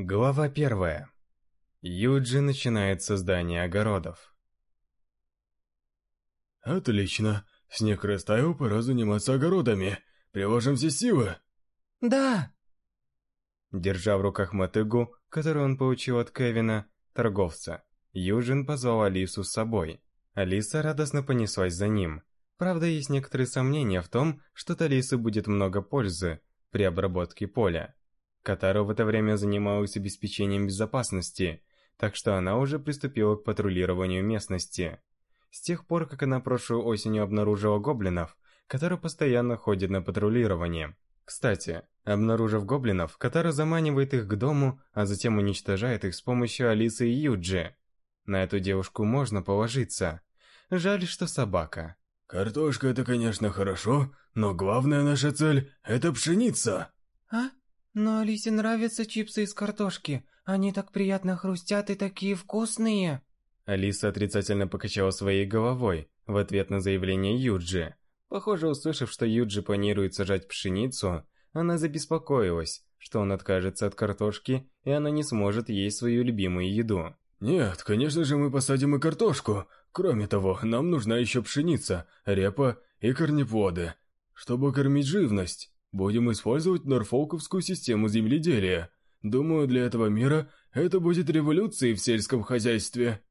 Глава первая. Юджи начинает создание огородов. Отлично. Снег растаял, пора заниматься огородами. Приложим все силы. Да. Держа в руках мотыгу, которую он получил от Кевина, торговца, Юджин позвал Алису с собой. Алиса радостно понеслась за ним. Правда, есть некоторые сомнения в том, что от Алисы будет много пользы при обработке поля. Катару в это время занималась обеспечением безопасности, так что она уже приступила к патрулированию местности. С тех пор, как она прошлой осенью обнаружила гоблинов, которые постоянно ходят на патрулирование. Кстати, обнаружив гоблинов, Катара заманивает их к дому, а затем уничтожает их с помощью Алисы и Юджи. На эту девушку можно положиться. Жаль, что собака. Картошка это, конечно, хорошо, но главная наша цель – это пшеница. А? Но Алисе нравятся чипсы из картошки. Они так приятно хрустят и такие вкусные. Алиса отрицательно покачала своей головой в ответ на заявление Юджи. Похоже, услышав, что Юджи планирует сажать пшеницу, она забеспокоилась, что он откажется от картошки, и она не сможет есть свою любимую еду. Нет, конечно же мы посадим и картошку. Кроме того, нам нужна еще пшеница, репа и корнеплоды, чтобы кормить живность. Будем использовать норфолковскую систему земледелия. Думаю, для этого мира это будет революцией в сельском хозяйстве.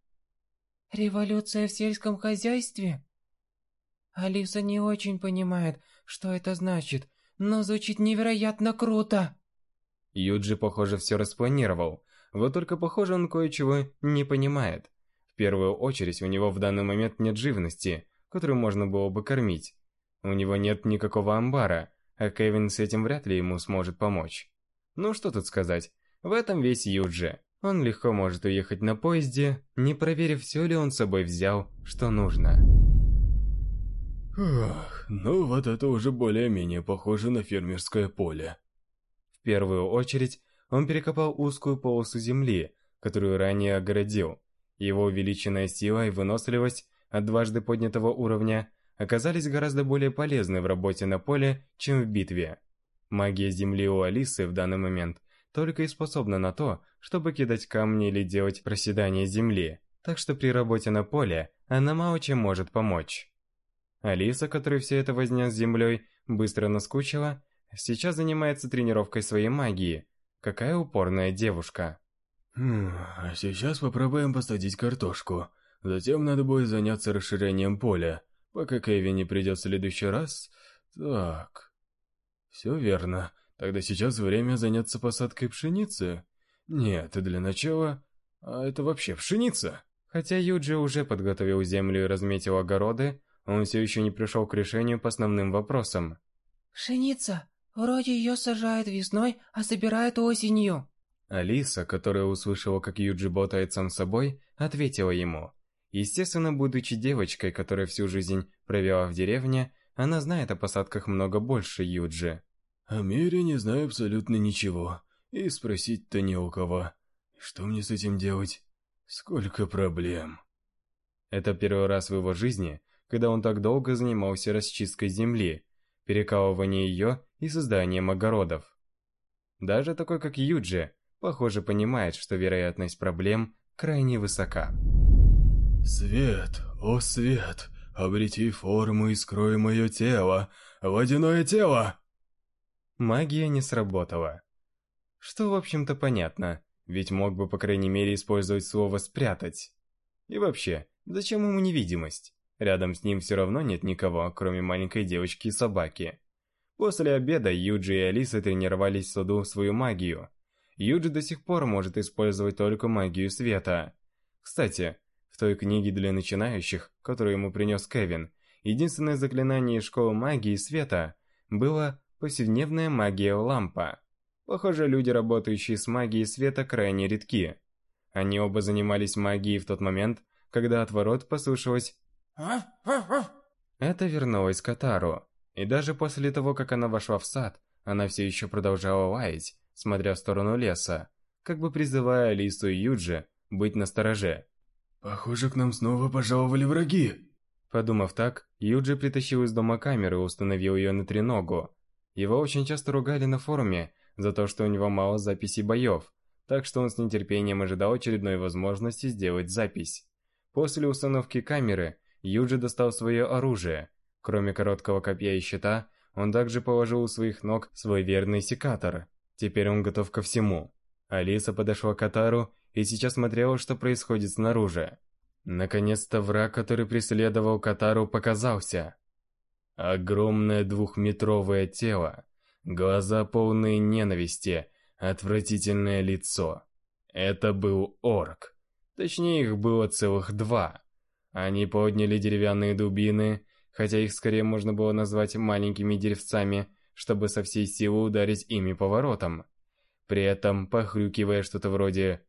Революция в сельском хозяйстве? Алиса не очень понимает, что это значит, но звучит невероятно круто. Юджи, похоже, все распланировал. Вот только, похоже, он кое-чего не понимает. В первую очередь, у него в данный момент нет живности, которую можно было бы кормить. У него нет никакого амбара, а Кевин с этим вряд ли ему сможет помочь. Ну что тут сказать, в этом весь Юджи. Он легко может уехать на поезде, не проверив, все ли он с собой взял, что нужно. Ох, ну вот это уже более-менее похоже на фермерское поле. В первую очередь, он перекопал узкую полосу земли, которую ранее огородил. Его увеличенная сила и выносливость от дважды поднятого уровня оказались гораздо более полезны в работе на поле, чем в битве. Магия земли у Алисы в данный момент только и способна на то, чтобы кидать камни или делать проседание земли, так что при работе на поле она мало чем может помочь. Алиса, которой все это возня с землей быстро наскучила, сейчас занимается тренировкой своей магии. Какая упорная девушка. Хм, а сейчас попробуем посадить картошку. Затем надо будет заняться расширением поля. Пока Кевин не придет в следующий раз... Так... Все верно. Тогда сейчас время заняться посадкой пшеницы. Нет, для начала... А это вообще пшеница? Хотя Юджи уже подготовил землю и разметил огороды, он все еще не пришел к решению по основным вопросам. Пшеница. Вроде ее сажают весной, а собирают осенью. Алиса, которая услышала, как Юджи болтает сам собой, ответила ему. Естественно, будучи девочкой, которая всю жизнь провела в деревне, она знает о посадках много больше Юджи. О мире не знаю абсолютно ничего, и спросить-то не у кого. Что мне с этим делать? Сколько проблем. Это первый раз в его жизни, когда он так долго занимался расчисткой земли, перекалыванием ее и созданием огородов. Даже такой, как Юджи, похоже, понимает, что вероятность проблем крайне высока. «Свет, о свет, обрети форму и скрой мое тело, водяное тело!» Магия не сработала. Что, в общем-то, понятно, ведь мог бы, по крайней мере, использовать слово «спрятать». И вообще, зачем ему невидимость? Рядом с ним все равно нет никого, кроме маленькой девочки и собаки. После обеда Юджи и Алиса тренировались в саду свою магию. Юджи до сих пор может использовать только магию света. Кстати, в той книге для начинающих, которую ему принес Кевин, единственное заклинание из школы магии света было «Повседневная магия лампа». Похоже, люди, работающие с магией света, крайне редки. Они оба занимались магией в тот момент, когда от ворот послышалось Это вернулось Катару. И даже после того, как она вошла в сад, она все еще продолжала лаять, смотря в сторону леса, как бы призывая Алису и Юджи быть настороже. «Похоже, к нам снова пожаловали враги!» Подумав так, Юджи притащил из дома камеру и установил ее на треногу. Его очень часто ругали на форуме за то, что у него мало записей боев, так что он с нетерпением ожидал очередной возможности сделать запись. После установки камеры, Юджи достал свое оружие. Кроме короткого копья и щита, он также положил у своих ног свой верный секатор. Теперь он готов ко всему. Алиса подошла к Катару и сейчас смотрела, что происходит снаружи. Наконец-то враг, который преследовал Катару, показался. Огромное двухметровое тело, глаза полные ненависти, отвратительное лицо. Это был орк. Точнее, их было целых два. Они подняли деревянные дубины, хотя их скорее можно было назвать маленькими деревцами, чтобы со всей силы ударить ими по воротам. При этом похрюкивая что-то вроде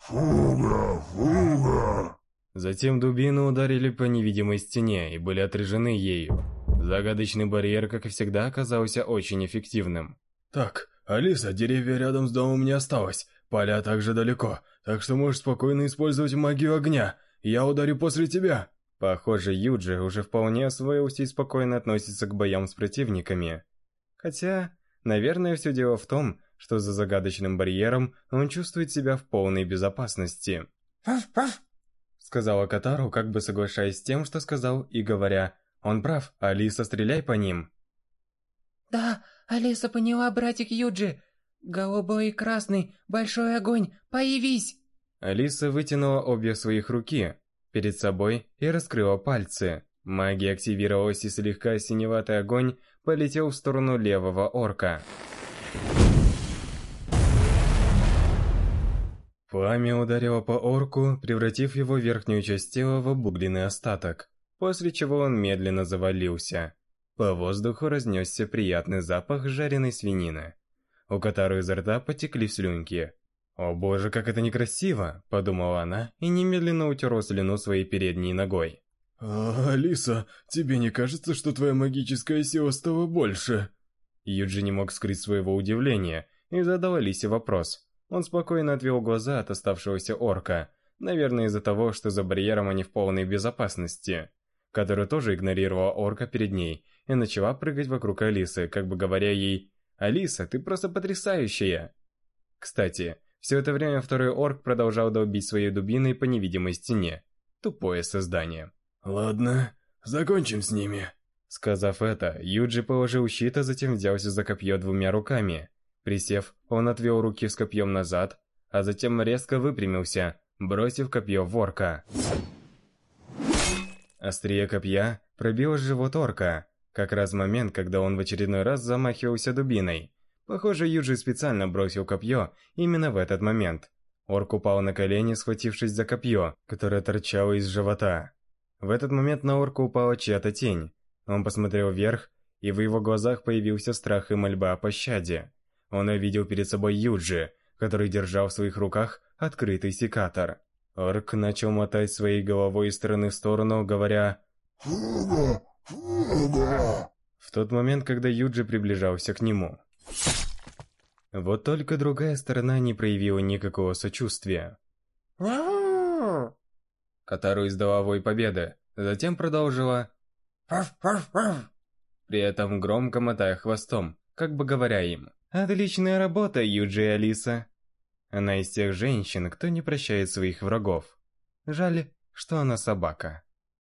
«Фуга! Фуга!». Затем дубины ударили по невидимой стене и были отражены ею. Загадочный барьер, как и всегда, оказался очень эффективным. «Так, Алиса, деревья рядом с домом не осталось, поля также далеко, так что можешь спокойно использовать магию огня. Я ударю после тебя!» Похоже, Юджи уже вполне освоился и спокойно относится к боям с противниками. Хотя, наверное, все дело в том, что за загадочным барьером он чувствует себя в полной безопасности. Сказала Катару, как бы соглашаясь с тем, что сказал, и говоря, «Он прав, Алиса, стреляй по ним!» «Да, Алиса поняла, братик Юджи! Голубой и красный, большой огонь, появись!» Алиса вытянула обе своих руки, перед собой и раскрыла пальцы. Магия активировалась, и слегка синеватый огонь полетел в сторону левого орка. Пламя ударило по орку, превратив его верхнюю часть тела в обугленный остаток, после чего он медленно завалился. По воздуху разнесся приятный запах жареной свинины. У Катару изо рта потекли слюнки, «О боже, как это некрасиво!» – подумала она и немедленно утерла слюну своей передней ногой. А, «Алиса, тебе не кажется, что твоя магическая сила стала больше?» Юджи не мог скрыть своего удивления и задал Алисе вопрос. Он спокойно отвел глаза от оставшегося орка, наверное из-за того, что за барьером они в полной безопасности, который тоже игнорировала орка перед ней и начала прыгать вокруг Алисы, как бы говоря ей «Алиса, ты просто потрясающая!» Кстати, все это время второй орк продолжал долбить своей дубиной по невидимой стене. Тупое создание. «Ладно, закончим с ними». Сказав это, Юджи положил щит, а затем взялся за копье двумя руками. Присев, он отвел руки с копьем назад, а затем резко выпрямился, бросив копье в орка. Острие копья пробило живот орка, как раз в момент, когда он в очередной раз замахивался дубиной. Похоже, Юджи специально бросил копье именно в этот момент. Орк упал на колени, схватившись за копье, которое торчало из живота. В этот момент на орка упала чья-то тень. Он посмотрел вверх, и в его глазах появился страх и мольба о пощаде. Он увидел перед собой Юджи, который держал в своих руках открытый секатор. Орк начал мотать своей головой из стороны в сторону, говоря «Фуга! Фуга!» в тот момент, когда Юджи приближался к нему. Вот только другая сторона не проявила никакого сочувствия. Катару издала вой победы, затем продолжила при этом громко мотая хвостом, как бы говоря им «Отличная работа, Юджи и Алиса!» Она из тех женщин, кто не прощает своих врагов. Жаль, что она собака.